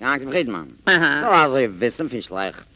Janke Friedman. Aha. So, also, ihr wissen, viel schlecht.